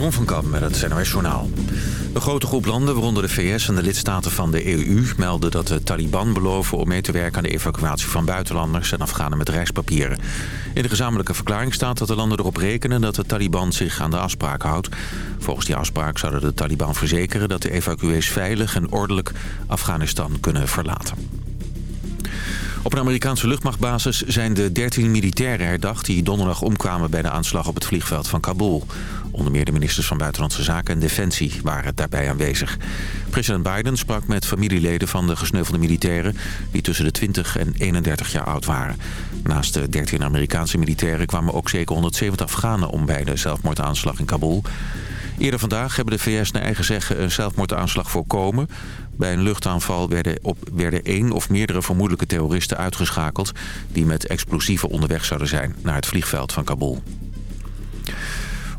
Van het Journaal. Een grote groep landen, waaronder de VS en de lidstaten van de EU... melden dat de Taliban beloven om mee te werken aan de evacuatie van buitenlanders... en Afghanen met reispapieren. In de gezamenlijke verklaring staat dat de landen erop rekenen... dat de Taliban zich aan de afspraak houdt. Volgens die afspraak zouden de Taliban verzekeren... dat de evacuees veilig en ordelijk Afghanistan kunnen verlaten. Op een Amerikaanse luchtmachtbasis zijn de 13 militairen herdacht... die donderdag omkwamen bij de aanslag op het vliegveld van Kabul. Onder meer de ministers van Buitenlandse Zaken en Defensie waren daarbij aanwezig. President Biden sprak met familieleden van de gesneuvelde militairen... die tussen de 20 en 31 jaar oud waren. Naast de 13 Amerikaanse militairen kwamen ook zeker 170 Afghanen om bij de zelfmoordaanslag in Kabul. Eerder vandaag hebben de VS naar eigen zeggen een zelfmoordaanslag voorkomen. Bij een luchtaanval werden, op, werden één of meerdere vermoedelijke terroristen uitgeschakeld... die met explosieven onderweg zouden zijn naar het vliegveld van Kabul.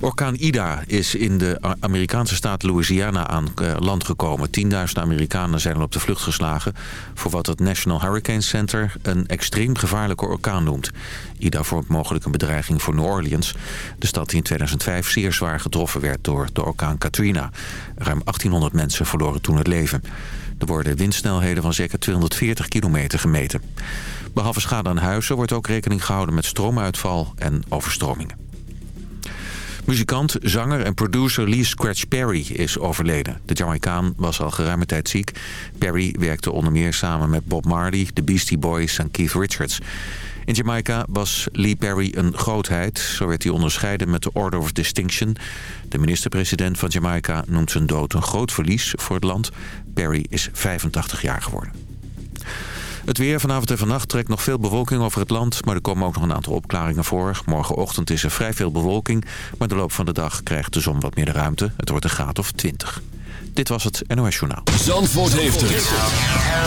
Orkaan Ida is in de Amerikaanse staat Louisiana aan eh, land gekomen. Tienduizenden Amerikanen zijn op de vlucht geslagen... voor wat het National Hurricane Center een extreem gevaarlijke orkaan noemt. Ida vormt mogelijk een bedreiging voor New Orleans. De stad die in 2005 zeer zwaar getroffen werd door de orkaan Katrina. Ruim 1800 mensen verloren toen het leven. Er worden windsnelheden van zeker 240 kilometer gemeten. Behalve schade aan huizen wordt ook rekening gehouden met stroomuitval en overstromingen. Muzikant, zanger en producer Lee Scratch Perry is overleden. De Jamaicaan was al geruime tijd ziek. Perry werkte onder meer samen met Bob Marley, de Beastie Boys en Keith Richards. In Jamaica was Lee Perry een grootheid. Zo werd hij onderscheiden met de Order of Distinction. De minister-president van Jamaica noemt zijn dood een groot verlies voor het land. Perry is 85 jaar geworden. Het weer vanavond en vannacht trekt nog veel bewolking over het land... maar er komen ook nog een aantal opklaringen voor. Morgenochtend is er vrij veel bewolking... maar de loop van de dag krijgt de zon wat meer ruimte. Het wordt een graad of 20. Dit was het NOS Journaal. Zandvoort heeft het.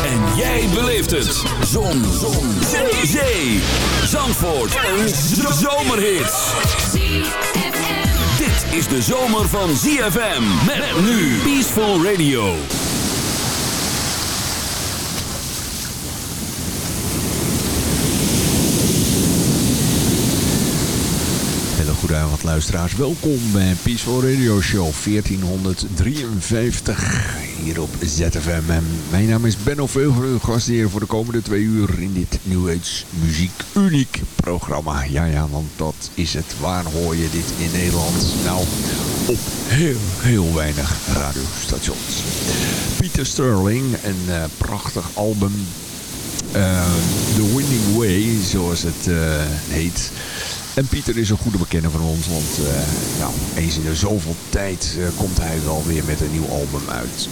En jij beleeft het. Zon. zon. Zee. Zee. Zandvoort. Een zomerhit. Dit is de zomer van ZFM. Met nu Peaceful Radio. Goedenavond luisteraars, welkom bij Peaceful Radio Show 1453 hier op ZFM. mijn naam is Benno Veugel, gastheer voor de komende twee uur in dit New Age Muziek Uniek programma. Ja, ja, want dat is het. Waar hoor je dit in Nederland? Nou, op heel, heel weinig radiostations. Peter Sterling, een uh, prachtig album. Uh, The Winning Way, zoals het uh, heet. En Pieter is een goede bekende van ons, want uh, nou, eens in de zoveel tijd uh, komt hij wel weer met een nieuw album uit.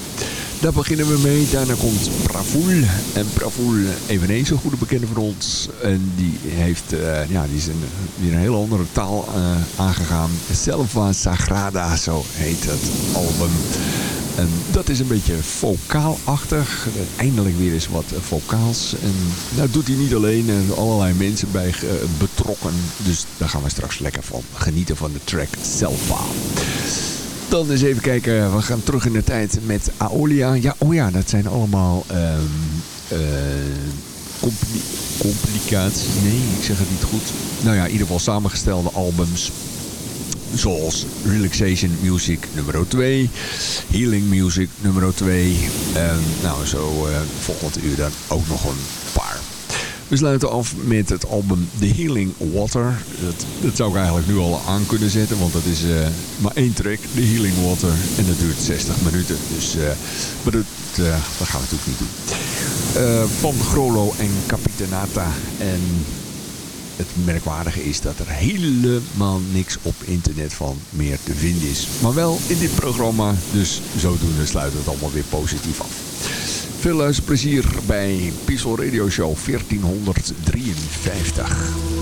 Daar beginnen we mee. Daarna komt Pravoul. En Pravoul, eveneens een goede bekende van ons. En die heeft, uh, ja, die is een, weer een hele andere taal aangegaan. Selva Sagrada, zo heet het album. En dat is een beetje vocaalachtig. Eindelijk weer eens wat vocaals. En dat doet hij niet alleen. Er allerlei mensen bij eh, betrokken. Dus daar gaan we straks lekker van genieten van de track Selva. Dan eens even kijken. We gaan terug in de tijd met Aolia. Ja, oh ja, dat zijn allemaal... Um, complicaties. Nee, ik zeg het niet goed. Nou ja, in ieder geval samengestelde albums Zoals Relaxation Music nummer 2. Healing Music nummer 2. En nou, zo uh, volgend uur dan ook nog een paar. We sluiten af met het album The Healing Water. Dat, zou ik eigenlijk nu al aan kunnen zetten, want dat is uh, maar één track, The Healing Water. En dat duurt 60 minuten, dus, uh, maar dat, dat gaan we natuurlijk niet doen. van Grolo en Capitanata en het merkwaardige is dat er helemaal niks op internet van meer te vinden is. Maar wel in dit programma, dus zodoende sluiten we het allemaal weer positief af. Veel luisterplezier bij Peaceful Radio Show 1453.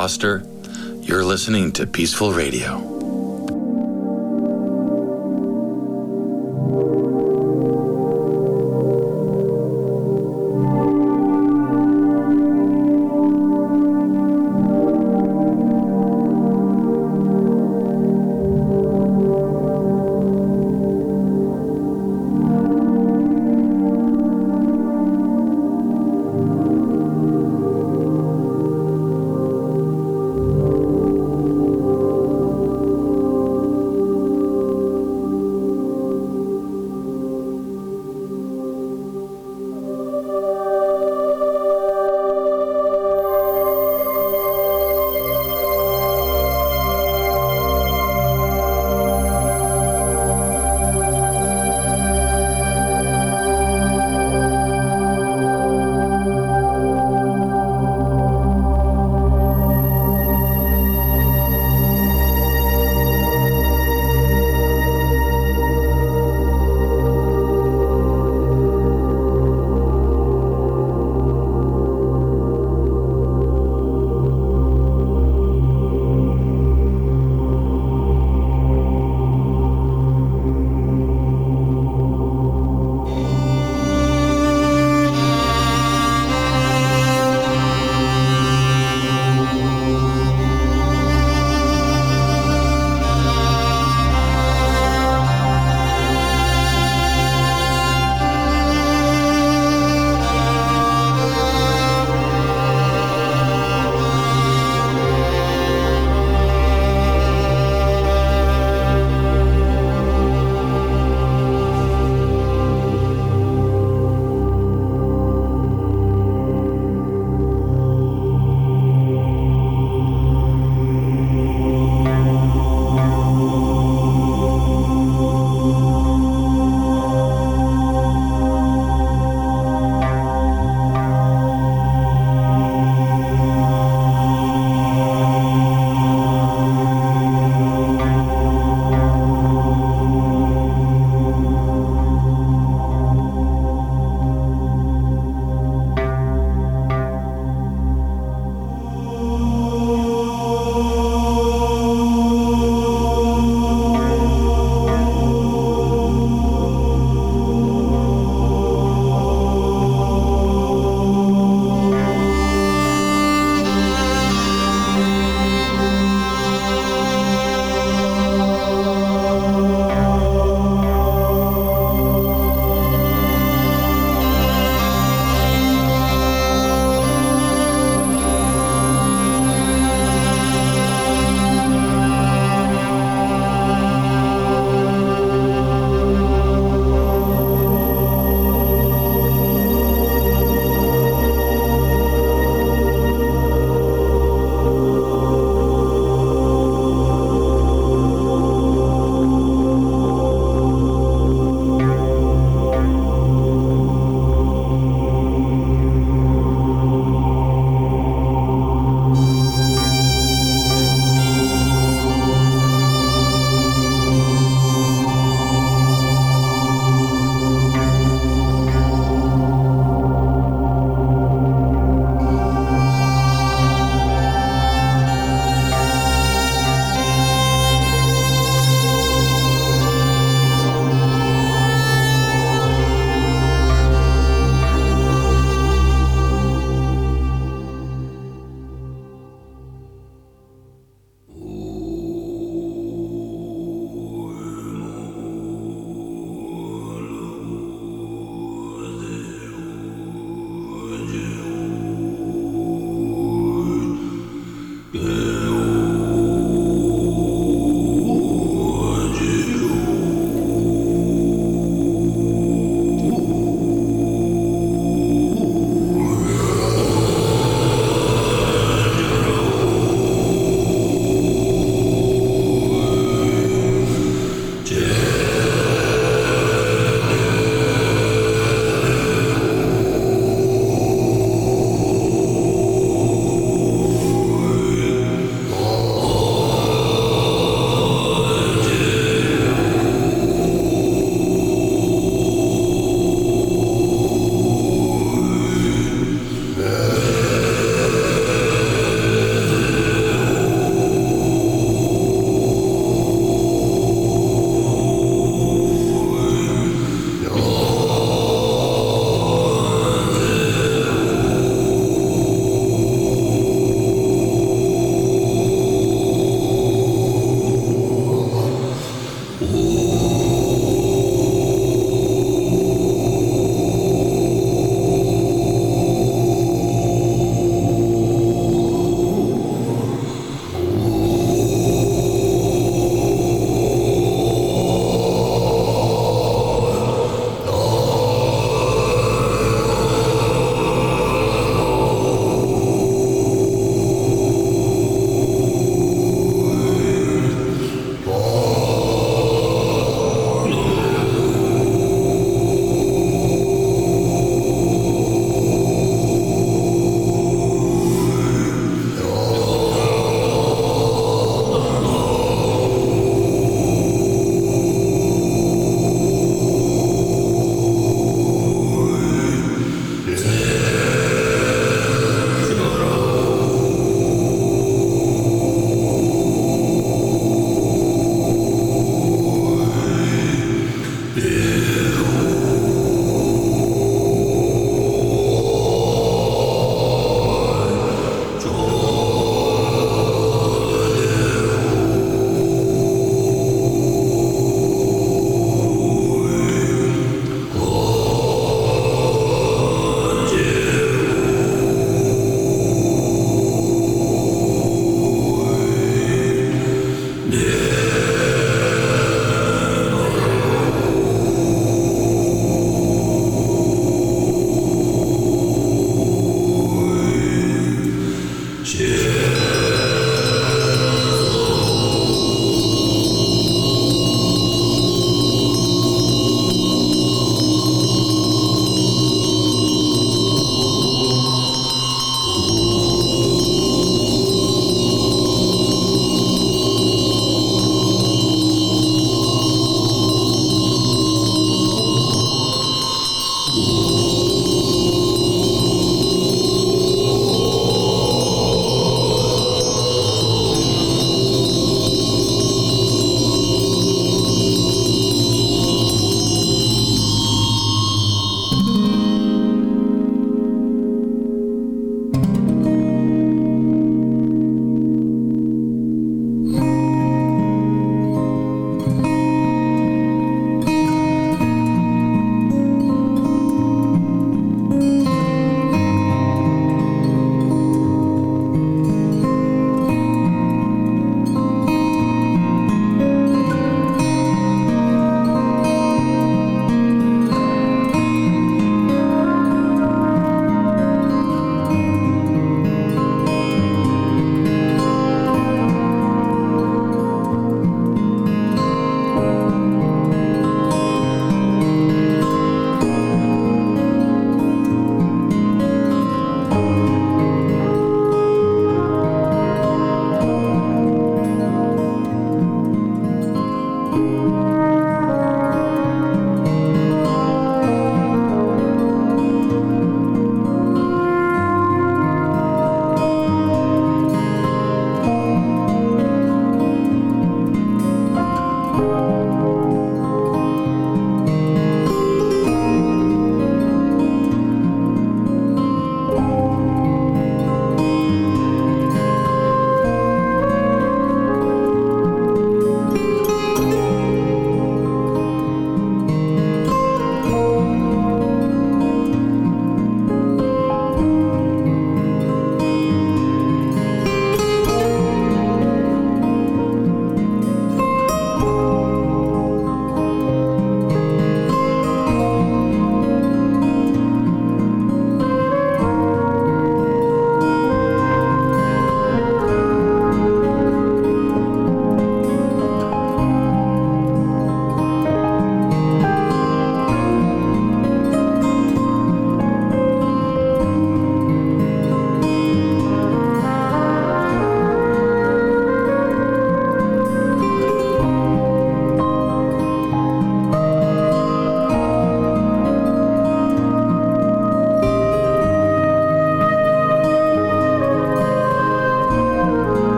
Jeff Oster. You're listening to Peaceful Radio.